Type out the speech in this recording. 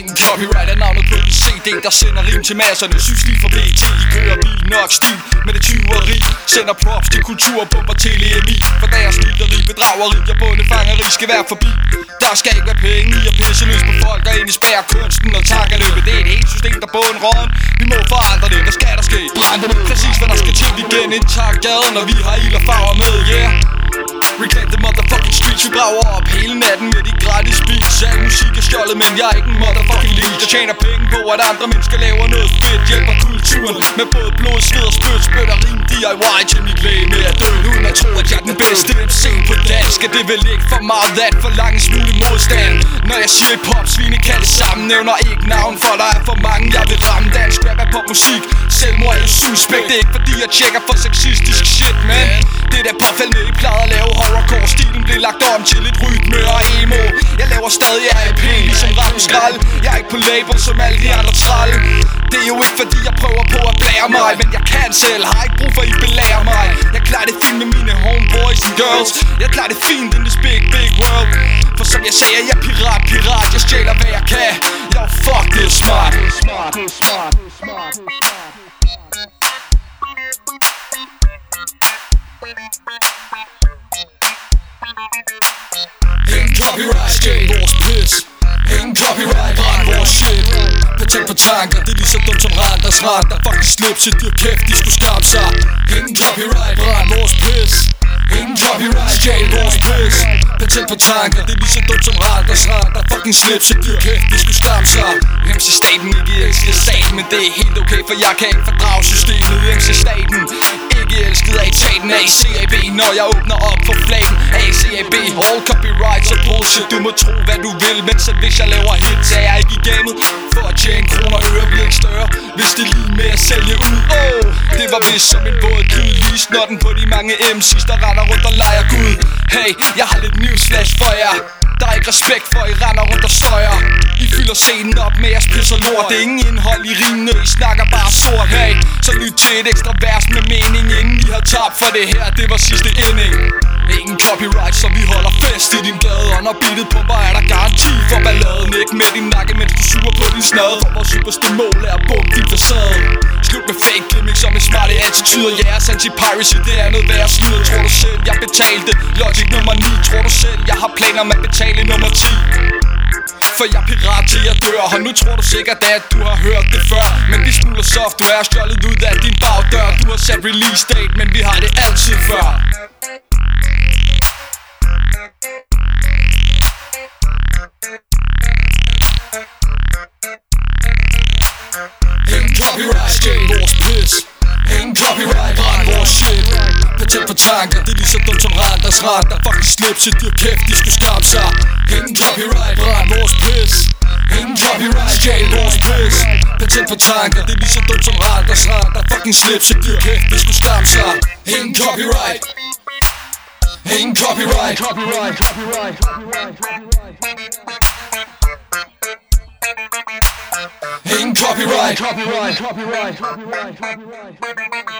Ingen copyright er Der sender rim til masserne. Synes lige for BT De kører bil nok stil med det tyveri. Sender props til kulturbomber til EMI For deres snyderi, bedrageri og bondefangeri skal være forbi. Der skal ikke være penge i at pisse løs på folk Og ind i spærre kunsten og tankerne Men det er et helt system der bunden råden. Vi må forandre det, hvad skal der ske? Brændte det, præcis hvad der skal til. Igen Indtag gaden når vi har ild og farver med, yeah. Reclaim the motherfucking streets Vi brager op hele natten med de gratis beats. Al musik er stjålet, men jeg er ikke en motherfucking lead. Jeg tjener penge på, at andre mennesker laver noget fedt. Hjælper kulturen med både blod, sved og spyt. Spytter rim DIY til mit læge med at dø. Uden at tro, at jeg er den bedste. MC på dansk Er det vel ikke for meget at forlange en smule modstand. Når jeg siger et pop, svine kan det samme. Nævner ikke navn, for der er for mange Jeg vil ramme. Dansk rap er musik. Selvmord er suspekt. Det er ikke fordi jeg tjekker for sexistisk shit, man Det der da påfaldende, I plejede at lave horrorcore Stilen blev lagt om til lidt rytme og emo. Jeg laver stadig R.I.P. ligesom rappen skrald Jeg er ikke på label som alle de andre træl Det er jo ikke fordi jeg prøver på at blære mig Men jeg kan selv, har ikke brug for at I belærer mig. Jeg klarer det fint med mine homeboys and girls. Jeg klarer det fint in this big, big world. For som jeg sagde, jeg er pirat, pirat. Jeg stjæler hvad jeg kan. Yo, fuck, det er smart. Det er Smart, det er smart, det smart, smart. Ingen copyright, stjæl vores pis. Ingen copyright, brænd vores shit. Patent på tanker, det er lige så dumt som Randers Rand Der fucking slips i dyr kæft, de skulle skamme sig. Ingen copyright, brænd vores pis. Ingen copyright, stjæl vores pis Patent på tanker, det er lige så dumt som Randers Rand Der fucking slips Så dyr kæft, de skulle skamme sig MC Staten, ikke elsker staten Men det er helt okay, for jeg kan ikke fordrage systemet. MC Staten, ikke elsket af staten ACAB, når jeg åbner op for flagen ACAB, all copyrights Så bullshit. Du må tro hvad du vil, men så hvis jeg laver hits Er jeg ikke i gamet. For at tjene kroner og bliver ikke større Hvis det er lige med at sælge ud. Oh, det var vist som en våd klud Lige snotten på de mange MC's der render rundt og leger Gud. Hey, jeg har lidt newsflash for jer. Der er ikke respekt for, I render rundt og støjer I fylder scenen op med jeres pis og lort. Det er ingen indhold i rimene, I snakker bare sort. Hey, så lyt til et ekstra vers med mening Inden I har tabt for det her, det var sidste ending. Ingen copyright, så vi holder fest i din gade Og når beatet pumper, er der garanti for balladen. Ikke med din nakke, mens du suger på din snad. For vores superste mål er at bumpe din facade. Slut med fake som og med smarte attituder Jeres anti-piracy, det er noget værd snyder Tror du selv, jeg betalte? Logic nummer 9 Tror du selv, jeg har planer om at betale nummer 10 for jeg pirat til jeg dør Og nu tror du sikkert at du har hørt det før. Men vi smuler software stjålet ud af din bagdør. Du har sat release date, men vi har det altid før. Patent på tanker, det er lige så dumt som Randers Rand Der fucking slips i dyr kæft, de skulle skamme sig. Ingen copyright, brænd vores pis. Ingen copyright, stjæl vores pis. Patent for tanker, det er lige så dumt som Randers Rand Der fucking slips i dyr kæft, de skulle skamme sig. Ingen copyright Ingen copyright, copyright, copyright, copyright, Ingen copyright, copyright, copyright, copyright, copyright.